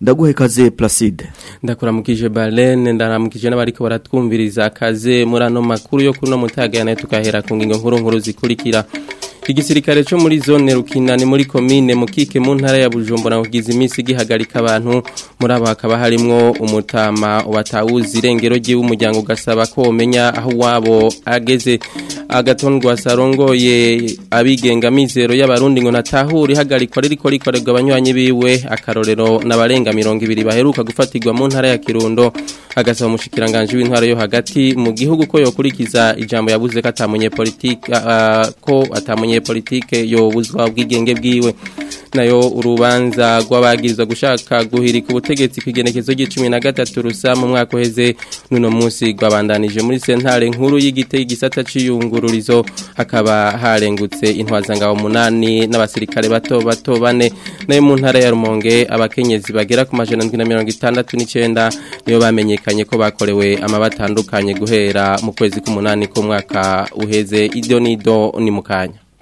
ndaguhe kaze placide ndakuramukije barene ndaramukije n'abari ko baratwumviriza akaze muri ano makuru yo kuno mutagana tukahera ku ngingo nkuru nkuru zikurikira igisirikare cyo muri zone rukinane muri komine mukike mu ntara ya bujumbura kugize iminsi gihagarika abantu muri abo hakaba harimo umutama ubatawuzi irengero ry'umuryango ugasaba ko umenya aho wabo ageze agatondwa sarongoye abigenga mizero y'abarundi ngo natahure ihagarikwa ririko rikorerwa abanywanyi biwe akarorero n'abarenga 200 baheruka gufatirwa mu ntara ya Kirundo agasaba umushikiranganje w'intwara yo hagati mu gihugu ko yokurikiza ijambo yabuze ko atamunye politika uh, ko atamunye umunyepolitike yobuzwa ubwigenge bwiwe nayo urubanza rw'abagiriza gushaka guhirika ubutegetsi ku igenekezo ry'icumi na gatatu rusa mu mwaka uheze n'uno munsi rwabandanije muri sentare nkuru y'igite igisata cy'iyungururizo hakaba harengutse intwazangabo umunani n'abasirikare bato bato bane nayo mu ntara ya rumonge abakenyezi bagera ku majana na mirongo itandatu n'icyenda niyo bamenyekanye ko bakorewe amabatandukanye guhera mu kwezi k'umunani k'umwaka uheze ido n'ido ni mukanya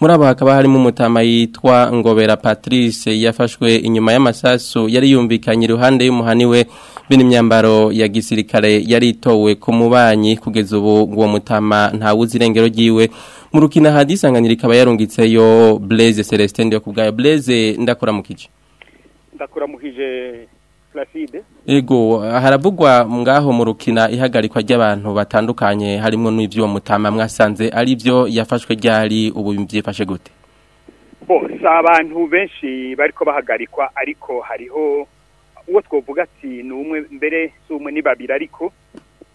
muri abo hakaba harimo umutama yitwa ngobera patrice yafashwe inyuma y'amasasu yari yumvikanye iruhande y'umuhaniwe imyambaro ya gisirikare yari itowe ku mubanyi kugeza ubu ngo mutama ntawuzi irengero ryiwe mu rukina hadisanganyira ikaba yarungitseyo blaise celestin yo ku ndakora blaise ndakuramukije ndakuramukije placide yego haravugwa ngaho mu rukina ihagarikwa ry'abantu batandukanye harimo n'ibyo mutama mwasanze ari byo yafashwe ryari ubu byifashe gute si abantu benshi bariko bahagarikwa ariko hariho uwo twavuga ati ni umwe mbere si umwe ni babiri ariko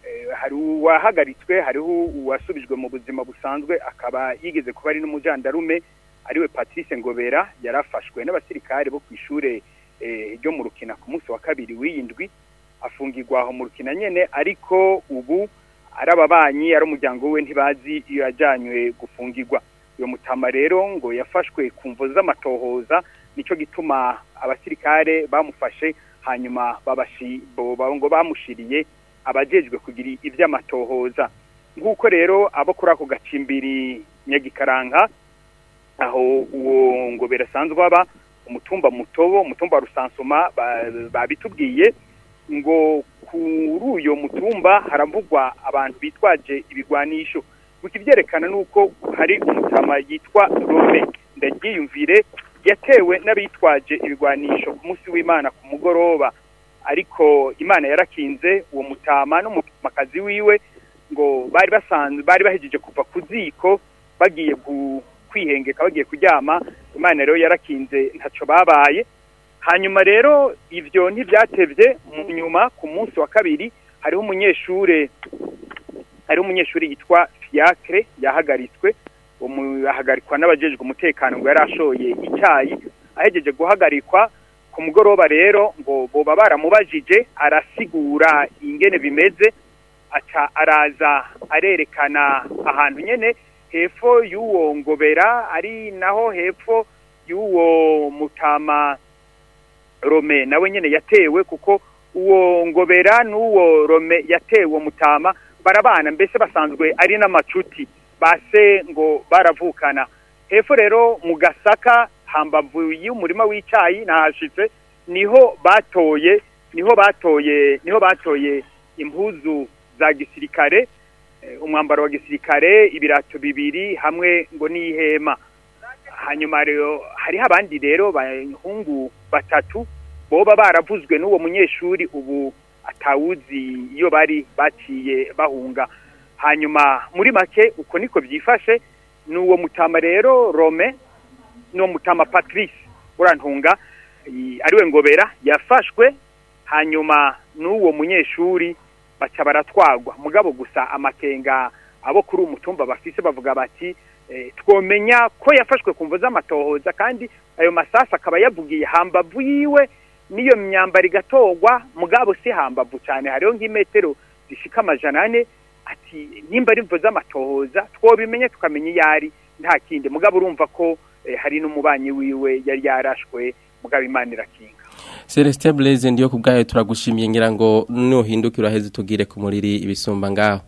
eh, hari uwahagaritswe hariho uwasubijwe mu buzima busanzwe akaba yigeze kuba ari n'umujandarume ariwe patrice ngobera yarafashwe n'abasirikare bo ku ishuri Eh, ryo mu rukina ku munsi wa kabiri w'iyindwi afungirwa aho mu rukina nyine ariko ubu ari ababanyi ari umuryango we ntibazi iyo yajyanywe gufungirwa iyo mutama rero ngo yafashwe ku mvu z'amatohoza nicyo gituma abasirikare bamufashe hanyuma ngo bamushiriye abajejwe kugira iby'amatohoza nk'uko rero abo kuri ako gacimbiri nyagikaranga aho uwo ngo birasanzwe aba umutumba mutobo umutumba rusansoma babitubwiye ngo kuri uyu mutumba haravugwa abantu bitwaje ibigwanisho bikibyerekana uko hari umutama yitwa rome ndagiyumvire yatewe n'abitwaje ibigwanisho ku munsi w'imana ku mugoroba ariko imana yarakinze uwo mutama n'umutamakazi wiwe ngo bari basanzwe bari bahejeje kuva ku ziko bagiye kwihengeka bagiye kuryama imana rero yarakinze ntacyo babaye hanyuma rero ibyo ntibyatebye mu nyuma ku munsi wa kabiri hariho umunyeshuri hariho umunyeshuri yitwa fiyakire yahagaritswe ahagarikwa n'abajejwe umutekano ngo yari ashoye icyayi ahegeje guhagarikwa ku mugoroba rero ngo boba baramubajije arasigura ingene bimeze aca araza arerekana ahantu nyene hepfo y'uwo ngobera ari naho hepfo y'uwo mutama rome nawe nyine yatewe kuko uwo ngobera n'uwo rome yatewe mutama barabana mbese basanzwe ari n'amacuti base ngo baravukana hepfo rero mu gasaka hambavu y'umurima w'icyayi nahashitse niho batoye niho batoye niho batoye impuzu za gisirikare Eh, umwambaro wa gisirikare ibirato bibiri hamwe ngo n'ihema hanyuma rero hariho abandi rero bahungu batatu boba baravuzwe n'uwo munyeshuri ubu atawuzi iyo bari baciye bahunga hanyuma muri make uko niko byifashe n'uwo mutama rero rome n'uwo mutama patrice urantunga ariwe ngobera yafashwe hanyuma n'uwo munyeshuri baca baratwagwa mugabo gusa amakenga abo kuri umutumba bafise bavuga bati eh, twomenya ko yafashwe ku mvu z'amatohoza kandi ayo masasu akaba yavugiye hambavu yiwe n'iyo myambaro igatorwa mugabo si hambavu cyane hariho nk'imetero zishika amajana ane ati nimba ari imvu z'amatohoza twobimenye tukamenya iyo ari nta kindi mugabo urumva ko eh, hari n'umubanyi wiwe yari yarashwe mugabo imana irakinga Celestia Blaise ndiyo kubgaye turagushimiye ngira ngo nuhindukira uheze tugire ku muriri ibisumba ngaho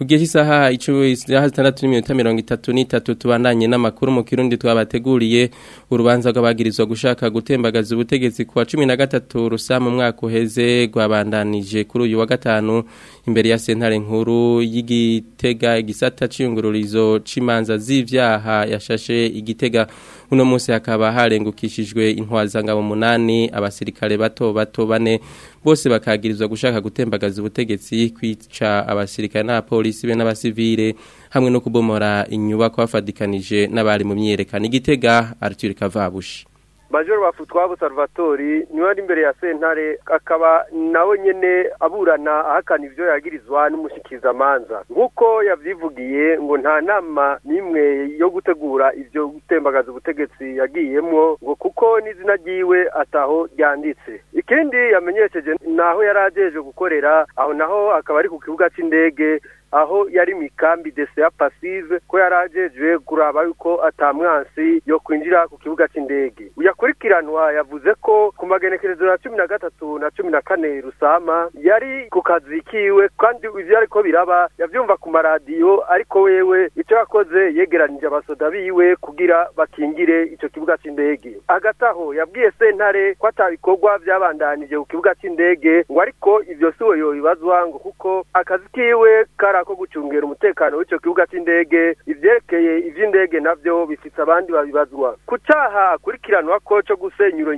Ugiye isaha ico isaha 6:33 tubandanye n'amakuru mu kirundi twabateguriye urubanza rw'abagirizwa gushaka gutembagaza ubutegetsi kwa 13 rusama mu mwaka uheze rwabandanije kuri uyu wa gatanu imbere ya sentare nkuru y'igitega igisata cy'iyungururizo cy'imanza z'ibyaha yashashe igitega uno munsi hakaba harengukishijwe intwazangabo munani abasirikare bato bato bane bose bakagirizwa gushaka gutembagaza ubutegetsi kwica abasirikare n'abapolisi be n'abasivile hamwe no kubomora inyubako bafadikanije n'abari mu myiyerekano igitega Arthur Kavabushi major bafutwabo Salvatore niwe ari imbere ya sentare akaba nawe nyine aburana ahakana ibyo yagirizwa n'umushyikizamanza nk'uko yabyivugiye ngo nta nama n'imwe yo gutegura ivyo gutembagaza ubutegetsi yagiyemo ngo kuko n'izina ryiwe ataho ryanditse ikindi yamenyesheje naho yari ajeje gukorera aho naho akaba ari ku kibuga cy'indege aho yari mu ikambi dese ya pasive ko yari ajejwe kuraba yuko atamwansi yo kwinjira ku kibuga cy'indege uyakurikiranwa yavuze ko ku magenekerezo ya cumi na gatatu na cumi na kane rusama yari ku kazi kiwe kandi ivyo ariko biraba yabyumva ku maradiyo ariko wewe icyo yakoze yegeranije abasoda biwe kugira bakingire icyo kibuga cy’indege. hagati aho yabwiye sentare ko atabikorwa vyabandanije ku kibuga cy’indege ngo ariko ivyo siwe yobibazwa ngo kuko akazi kiwe kari ako gucungera umutekano w'icyo kibuga cy'indege ibyerekeye iby'indege nabyo bifite abandi babibazwa ku cyaha akurikiranwa ko cyo gusenya iyo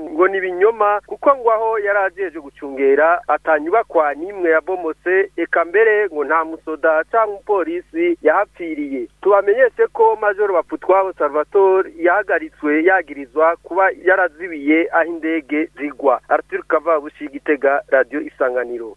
ngo ni ibinyoma kuko ngo aho yari agejeje gucungera atanyubakwa n'imwe yabomotse eka mbere ngo nta musoda cyangwa umupolisi yahapfiriye tubamenyeshe ko majoro bapfutwaho salvatore yahagaritswe yagirizwa kuba yarazibiye aho indege zigwa arthur kava bushigitega radiyo isanganiro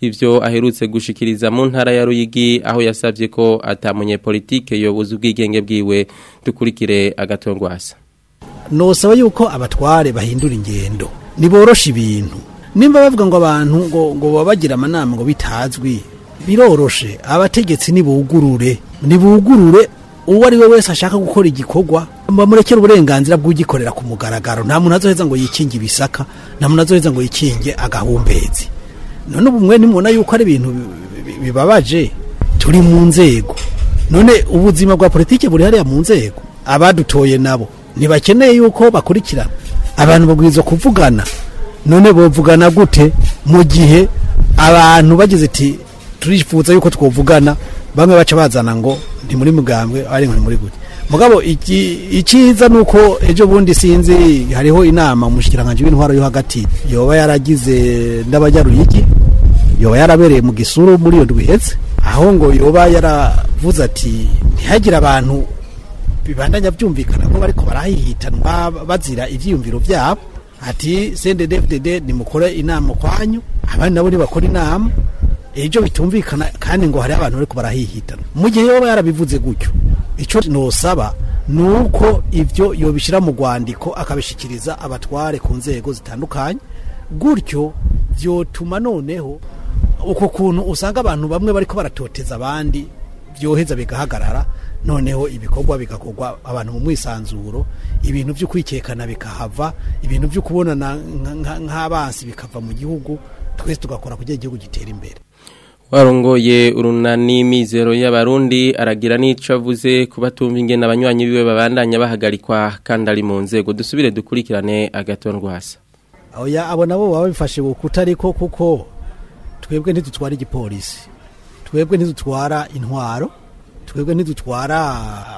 ibyo aherutse gushikiriza mu ntara ya Ruyigi aho yasabye ko atamunye politike yobuza ubwigenge bwiwe dukurikire agatongwasa nosaba yuko abatware bahindura ingendo ntiboroshe ibintu nimba bavuga ngo abantu ngo ngo babagira amanama ngo bitazwi biroroshe abategetsi nibugurure nibugurure uwo ari we wese ashaka gukora igikorwa bamurekera uburenganzira bw'ugikorera ku mugaragaro nta muntu azoheza ngo yikinge ibisaka nta muntu azoheza ngo yikinge agahumbezi none ubu mwe nimubona yuko ari ibintu bibabaje turi mu nzego none ubuzima bwa politiki buri hariya mu nzego abadutoye nabo ntibakeneye yuko bakurikirana abantu babwirizwa kuvugana none bavugana gute mu gihe abantu bagize ati turifuza yuko twavugana bamwe baca bazana ngo ni muri mugambwe ari nka muri gute mugabo icyiza ni uko ejo bundi sinzi hariho inama umushyikiranganje w'intwaro yo hagati yoba yaragize n'abanyaruyigi yoba yarabereye mu gisuru muri iyo ndwi aho ngo yoba yaravuze ati ntihagire abantu bibandanya byumvikana ko bariko barahihitanwa bazira ivyiyumviro byabo ati CNDD-FDD nimukore inama kwanyu abandi nabo ntibakora inama ibyo bitumvikana kandi ngo hari abantu bariko barahihitana mu gihe yoba yarabivuze gutyo ico nosaba nuko ibyo yobishyira mu rwandiko akabishikiriza abatware ku nzego zitandukanye gutyo byotuma noneho uko kuntu usanga abantu bamwe bariko baratoteza abandi vyoheza bigahagarara noneho ibikorwa bigakorwa abantu mu mwisanzuro ibintu byo kwikekana bikahava ibintu byo kubonana nk'abansi bikava mu gihugu twese tugakora kugira igihugu gitere imbere warongoye urunani mizero y'abarundi aragira n'icyo avuze kubatumva batumva ingena abanywanyi biwe babandanya bahagarikwa kandi ari mu nzego dusubire dukurikirane agatondwasa abo nabo baba bifashe bukuta ariko kuko twebwe ntidutwara igipolisi twebwe ntidutwara intwaro twebwe ntidutwara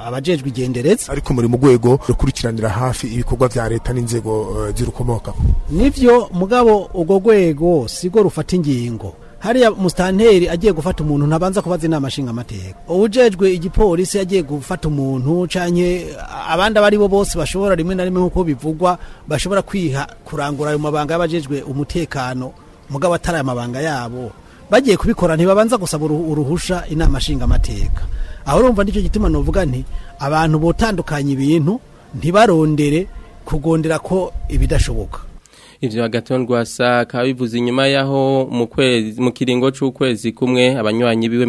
abajejwe igenderetse ariko muri mu rwego rukurikiranira hafi ibikorwa bya leta n'inzego eh, zirukomoka Nibyo mugabo ugo rwego sigo rufata ingingo hariya musitanteri agiye gufata umuntu ntabanza kubaza inama nshinga amateka uwujejwe igipolisi agiye gufata umuntu canke abandi abari bo bose bashobora rimwe na rimwe nk'uko bivugwa bashobora kwiha kurangura ayo mabanga y'abajejwe umutekano mugabo atari mabanga yabo bagiye kubikora ntibabanza gusaba uruhusha inama nshinga amateka aho urumva nicyo gituma nuvuga nti abantu botandukanye ibintu ntibarondere kugondera ko ibidashoboka ivyo agaton rwasa bivuze inyuma yaho mu kiringo cy'ukwezi kumwe abanywanyi biwe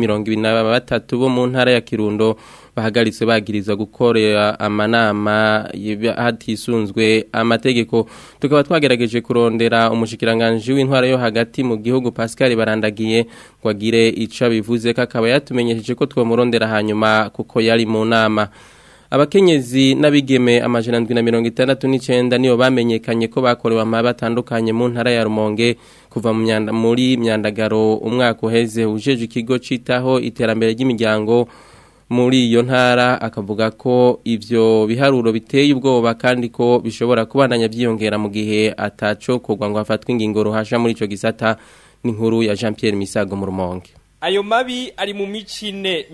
batatu bo mu ntara ya Kirundo bahagaritse bagiriza gukorera amanama hatisunzwe amategeko tukaba twagerageje kurondera umushikiranganji w'intwara yo hagati mu gihugu Pascal barandagiye ngo agire icyo abivuze ko akaba yatumenyesheje ko twamurondera hanyuma kuko yari mu nama abakenyezi n'abigeme amajana ndwi na mirongo itandatu n'icyenda nibo bamenyekanye ko bakorewe amahaba atandukanye mu ntara ya rumonge kuva muri myandagaro umwaka uheze ujeje ikigo citaho iterambere ry'imiryango muri iyo ntara akavuga ko ibyo biharuro biteye ubwoba kandi ko bishobora kubananya byiyongera mu gihe ataco kogwa ngo hafatwe ingingo ruhasha muri icyo gisata n'inkuru ya Jean Pierre Misago mu rumonge ayo mabi ari mu mico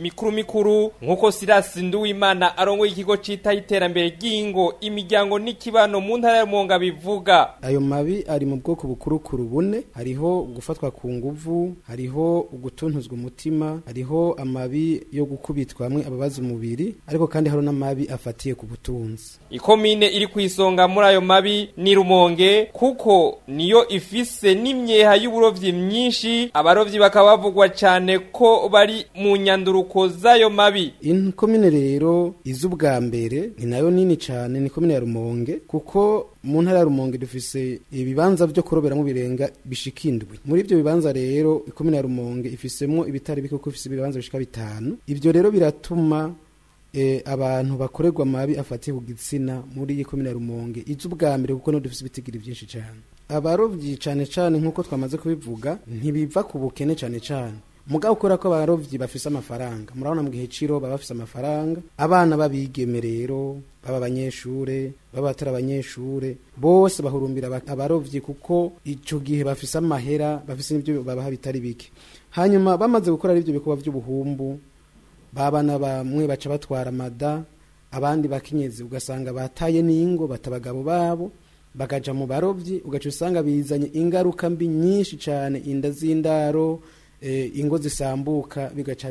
mikuru mikuru nk'uko sirasi nduwimana arongoye ikigo cyita iterambere ry'ingo imiryango n'ikibano mu ntara y'umwonga bivuga ayo mabi ari mu bwoko bukurukuru bune hariho gufatwa ku nguvu hariho gutuntuzwa umutima hariho amabi yo gukubitwa hamwe ababaza umubiri ariko kandi hari n'amabi afatiye ku butunzi ikomine iri ku isonga muri ayo mabi ni rumonge kuko niyo ifise n'imyeha y'uburobyi myinshi abarobyi bakaba bavugwa cyane cyane ko bari mu nyanduruko z'ayo mabi inkomine rero iz'ubwa mbere ni nayo nini cyane ni komine ya rumonge kuko mu ntara ya rumonge dufise ibibanza byo kuroberamo birenga bishikindwe muri ibyo bibanza rero ikomine ya rumonge ifisemo ibitari bike kuko ifise ibibanza bishika bitanu ibyo rero biratuma eh, abantu bakoregwa mabi afatiye ku gitsina muri iyi komine ya rumonge iz'ubwa mbere kuko dufise ibitigiri byinshi cyane abarobyi cyane cyane nk'uko twamaze kubivuga ntibiva ku bukene cyane cyane mugabo ukora ko abarobyi bafise amafaranga murabona mu gihe ciro baba bafise amafaranga abana babigeme rero baba abanyeshure baba batari abanyeshure bose bahurumbira abarobyi kuko ico gihe bafise amahera bafise n'ibyo babaha bitari bike hanyuma bamaze gukora arivyo bikorwa vy'ubuhumbu babana bamwe baca batwara amada abandi bakenyezi ugasanga bataye n'ingo batabagabo babo bagaja mu barovyi ugaca usanga bizanye ingaruka mbi nyinshi cane inda z'indaro Eh, ingo zisambuka bigaca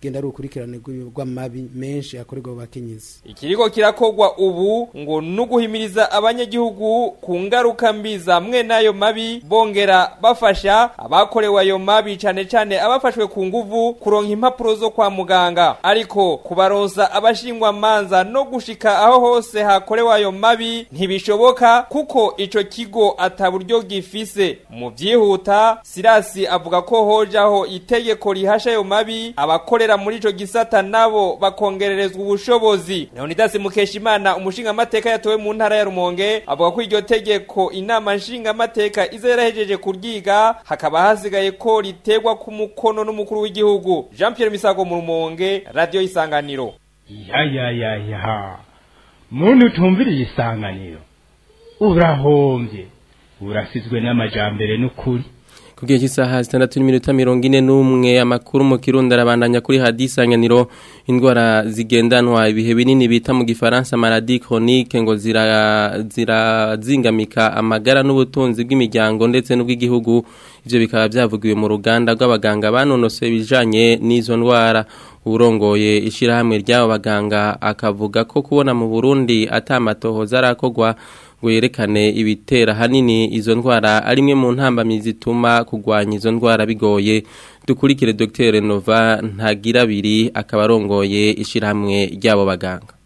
genda ari ukurikirane rw'amabi menshi akorerwa mu bakenyezi ikirigo kirakogwa ubu ngo n'uguhimiriza abanyagihugu ku ngaruka mbi zamwe n'ayo mabi bongera bafasha abakorewe ayo mabi cyane cyane abafashwe ku nguvu kuronka impapuro zo kwa muganga ariko kubaronsa abashingwa manza no gushika aho hose hakorewe ayo mabi ntibishoboka kuko ico kigo ata ataburyo gifise mu byihuta Sirasi avuga ko hojaho itegeko rihasha ayo mabi abakorera bakorera muri ico gisata nabo bakongererezwa ubushobozi leonidas mukeshimana umushingamateka yatowe mu ntara ya rumonge avuga ko iryo tegeko inama nshingamateka iza yarahejeje kuryiga hakaba hasigaye ko ritegwa ku mukono n'umukuru w'igihugu jean pierre misago mu rumonge radiyo isanganiro yayayaya muntu utumviriye isanganiro urahombye urasizwe n'amajambere n'ukuri ku cy'isaha zitandatu n'iminota mirongo ine n'umwe amakuru mu kirundo arabandanya kuri hadisanganiro indwara zigendanwa ibihe binini bita mu gifaransa maladi chronique ngo zirazingamika zira amagara n'ubutunzi bw'imiryango ndetse n'ubw'igihugu ibyo bikaba byavugiwe mu ruganda rw'abaganga banonose ibijyanye n'izo ndwara urongoye ishyirahamwe ry'abo baganga akavuga ko kubona mu burundi atamatohoza arakogwa werekane ibitera ahanini izo ndwara ari imwe mu ntambamizi zituma kugwanya izo ndwara bigoye dukurikire dogiteri nova ntagira abiri akaba arongoye ishyirahamwe ry'abo baganga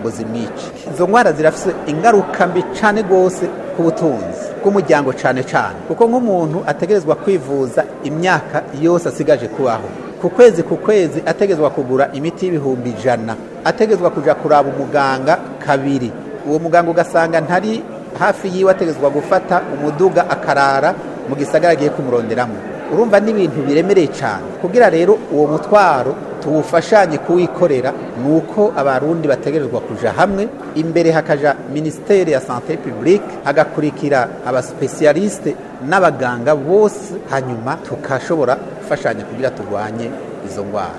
ngo zimwice izo ndwara zirafite ingaruka mbi cyane rwose ku butunzi bw'umuryango cyane cyane kuko nk'umuntu ategerezwa kwivuza imyaka yose asigaje kubaho ku kwezi ku kwezi ategerezwa kugura imiti y'ibihumbi ijana ategerezwa kujya kuraba umuganga kabiri uwo muganga ugasanga ntari hafi yiwe ategerezwa gufata umuduga akarara mu gisagara agiye kumuronderamo urumva n'ibintu biremereye cyane kugira rero uwo mutwaro tuwufashanye kuwikorera ni uko abarundi bategerezwa kuja hamwe imbere hakaja minisiteri ya sante publike hagakurikira abasipesiyalisite n'abaganga bose hanyuma tukashobora gufashanya kugira turwanye izo ndwara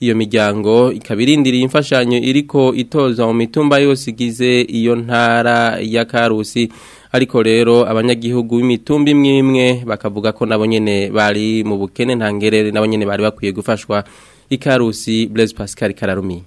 iyo miryango ikaba imfashanyo iriko itoza mu mitumba yose igize iyo ntara ya karusi ariko rero abanyagihugu b'imitumba imwe imwe bakavuga ko nabo nyene bari mu bukene ntangerere nabo nyene bari bakwiye gufashwa ikarusi Blaise Pascal Kararumi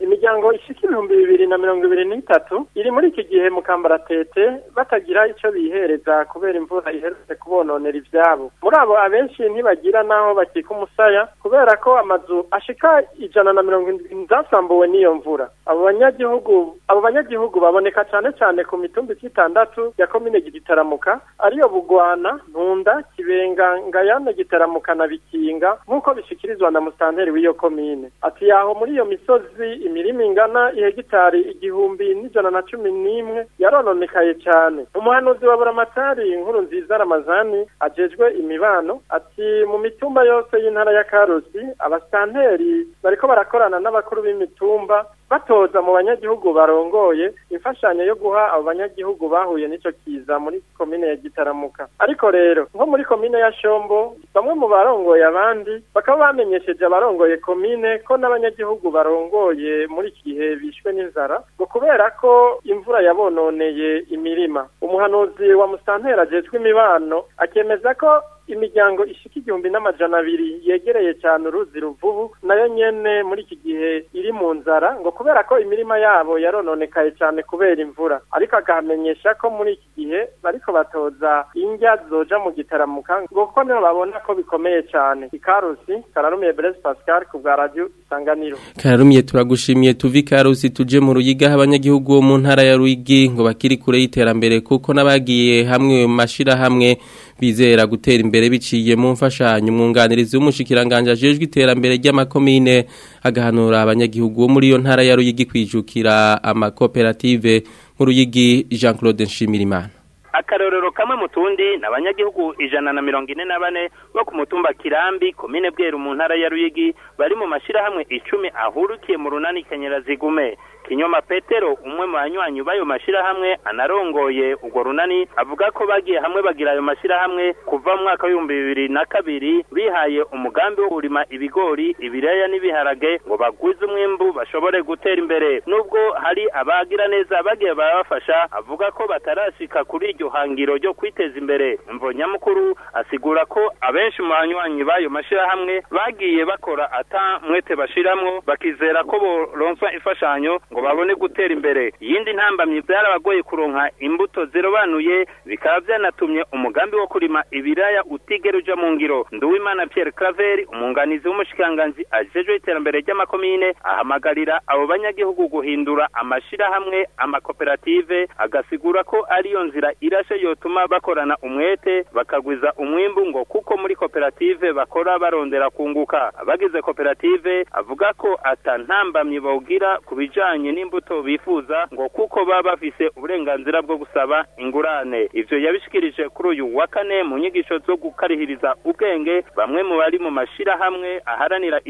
imiryango ifite y'ibihumbi bibiri na mirongo ibiri n'itatu iri muri iki gihe mu kambaratete batagira icyo bihereza kubera imvura iherutse kubononera ibyabo muri abo abenshi ntibagira n'aho bakika umusaya kubera ko amazu ashika ijana na mirongo irindwi zasambuwe n'iyo mvura abo banyagihugu abo banyagihugu baboneka cyane cyane ku mitumbi itandatu ya komine gitaramuka ariyo bugwana ntunda kibenga ngayane gitaramuka na bikinga nk'uko bishyikirizwa na musitanteri w'iyo komine ati yaho muri iyo misozi imirima ingana hegitari igihumbi n'ijana na cumi n'imwe yarononekaye cyane umuhanuzi wa buramatari inkuru nziza ramazani ajejwe imibano ati mu mitumba yose y'intara ya karusi abasitanteri bariko barakorana n'abakuru b'imitumba batoza mu banyagihugu barongoye imfashanyo yo guha abo banyagihugu bahuye nicyo kiza muri komine ya gitaramuka ariko rero nko muri komine ya shombo bamwe mu barongoye abandi bakaba bamenyesheje abarongoye komine ko n'abanyagihugu barongoye muri iki gihe bishwe n'inzara ngo kubera ko imvura yabononeye imirima umuhanuzi wa musantera agejwe imibano akemeza ko imiryango ishika igihumbi n'amajana abiri yegereye cyane uruzi ruvubu nayo nyene muri iki gihe iri mu nzara ngo kubera ko imirima yabo yarononekaye cyane kubera imvura ariko agahamenyesha ko muri iki gihe bariko batoza indya zoja mu gitaramuka ngo kuko niho babona ko bikomeye cyane ikarusi kararumiye Blaise Pascal ku bwa radio Isanganiro kararumiye turagushimiye tuvi karusi tuje mu ruyiga abanyagihugu bo mu ntara ya Ruyigi ngo bakiri kure y'iterambere kuko nabagiye hamwe mashira hamwe bizera gutera imbere iterambere biciye mu mfashanyo umwunganirizi w'umushikiranganje ajejwe iterambere ry'amakomine agahanura abanyagihugu bo muri iyo ntara ya Ruyigi kwijukira amakoperative mu Ruyigi Jean Claude Nshimirimana akarorero kamwe mu tundi ni abanyagihugu ijana na mirongo ine na bane bo ku mutumba kirambi komine bweru mu ntara ya ruyigi bari mu mashyirahamwe icumi ahurikiye mu runani kenyera zigume kinyoma petero umwe mu banywanyi b'ayo mashyirahamwe anarongoye ubwo runani avuga ko bagiye hamwe bagira ayo mashyirahamwe kuva mu mwaka w'ibihumbi bibiri na kabiri bihaye umugambi wo kurima ibigori ibiraya n'ibiharage ngo bagwize umwimbu bashobore gutera imbere nubwo hari abagira neza bagiye barabafasha avuga ko batarashika kuri iryo hangiro ryo kwiteza imbere mvo nyamukuru asigura ko abenshi mu banywanyi b'ayo mashyirahamwe bagiye bakora ata mwete bashiramwo bakizera ko boronswa imfashanyo ngo babone gutera imbere iyindi ntambamyi byarabagoye kuronka imbuto zirobanuye bikaba byanatumye umugambi wo kurima ibiraya utigera uja mu ngiro nduwimana pierre Claver umwunganizi w'umushikanganzi ajejwe iterambere ry'amakomine ahamagarira abo banyagihugu guhindura amashyirahamwe amakoperative agasigura ko ariyo nzira irashe yotuma bakorana umwete bakagwiza umwimbu ngo kuko muri koperative bakora barondera kunguka abagize koperative avuga ko ata bawugira ku bijyanye ibijyanye n'imbuto bifuza ngo kuko baba bafise uburenganzira bwo gusaba ingurane ivyo yabishikirije kuri uyu wa kane mu nyigisho zo gukarihiriza ubwenge bamwe mu bari mu mashirahamwe aharanira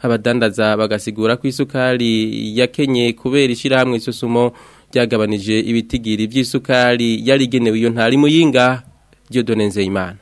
abadandaza bagasigura ku isukari yakenye kubera ishyirahamwe isusumo ryagabanije ibitigiri by'isukari yari igenewe iyo ntara imuyinga ryo donenze imana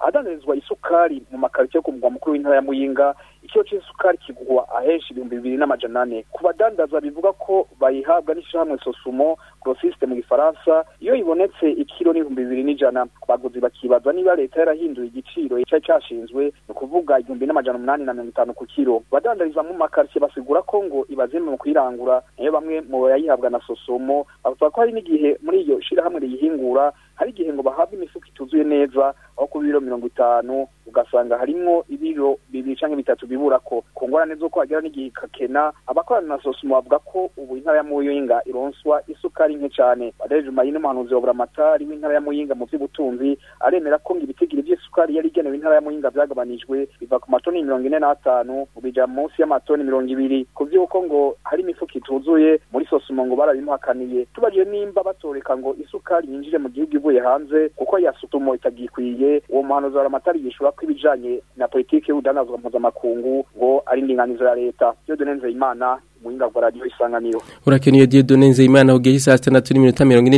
ahadandarizwa isukari mu makarito ku mugwa mukuru w'intara ya muyinga igiciro cy'isukari kigwa ahenshi ibihumbi bibiri n'amajana ane ku badandaza bivuga ko bayihabwa n'ishyirahamwe sosumo grosiste mu gifaransa iyo ibonetse ikiro n'ibihumbi bibiri n'ijana abaguzi bakibaza niba leta yarahinduye igiciro cyari cyashinzwe ni ukuvuga igihumbi n'amajana umunani na mirongo itanu ku kiro abadandariza mu makaritiye basigura ko ngo ibazimwe mu kuyirangura niyo bamwe mu bayihabwa na sosumo bavuga ko hari n'igihe muri iyo shyirahamwe riyihingura hari igihe ngo bahabwe imifuka ituzuye neza aho ku biro mirongo itanu ugasanga harimo ibiro bibiri cyangwa bitatu bibura ko ku ngorane z'uko hagera n'igihe ikakena abakorana na sosoma bavuga ko ubu intara ya muyinga ironswa isukari nke cyane adereje mayine umuhanuzi wa buramatari w'intara ya muyinga mu by'ubutunzi aremera ko ibitigiri by'isukari yari igenewe intara ya muyinga byagabanijwe biva ku matoni mirongo ine n'atanu bija munsi y'amatoni mirongo ibiri ku by'uko ngo hari imifuka ituzuye muri sosoma ngo barabimuhakaniye tubajije nimba batoreka ngo isukari yinjire mu gihugu avuye hanze kuko yasutumwe itagikwiye uwo muhanuzi waramatari yishura ko ibijanye na politiki y'ubudanazwa mpuzamakungu ngo ari indinganizo ya leta iyo imana muhinga bwa radiyo isanganiro urakeneye diyodone nzeyimana ugiye saa sita na turi minota mirongo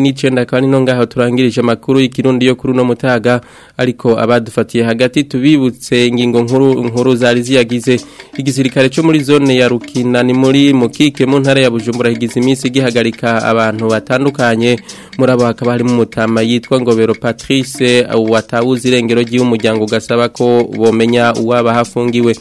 kandi no ngaho turangirije amakuru y'ikirundi yo kuri uno mutaga ariko abadufatiye hagati tubibutse ingingo nkuru nkuru zari ziyagize igisirikare cyo muri zone ya rukina ni muri mukike mu ntare ya bujumbura higize iminsi gihagarika abantu batandukanye muri abo hakaba harimo umutama yitwa ngobero patrice watawuze irengero ry'umuryango ugasaba ko bomenya uwaba hafungiwe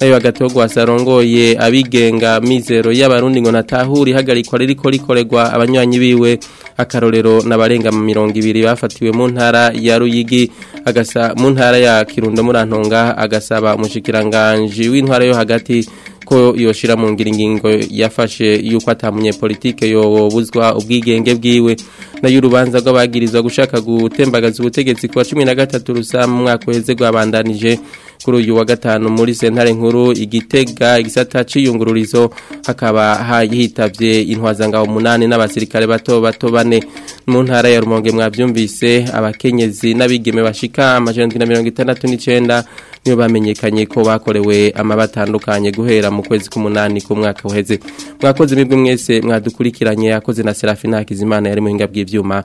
nayo hagati yo guhasarongoye abigenga mizero y'abarundi ngo natahuri ihagarikwa ririko rikorerwa abanywanyi biwe akarorero n'abarenga mu mirongo ibiri bafatiwe mu ntara ya ruyigi agasa mu ntara ya kirundo muri antonga agasaba umushikiranganje w'intwara yo hagati ko yoshira mu ngira yafashe yuko atamunye politike yobuzwa ubwigenge bwiwe nayo y'urubanza rw'abagirizwa gushaka gutembagaza ubutegetsi kwa 13 rusa mu mwaka weze rwabandanije kuri uyu wa gatanu muri sentare nkuru igitega igisata cy'iyungururizo hakaba hitabye intwazangaho umunani n'abasirikare bato bato bane mu ntara ya rumonge mwabyumvise abakenyezi n'abigeme bashika amajana na mirongo itandatu n'icyenda niyo bamenyekanye ko bakorewe amabatandukanye guhera mu kwezi k'umunani k'umwaka uheze mwakoze imibwe mwese mwadukurikiranye yakoze na Serafina Hakizimana yari muhinga bw'ivyuma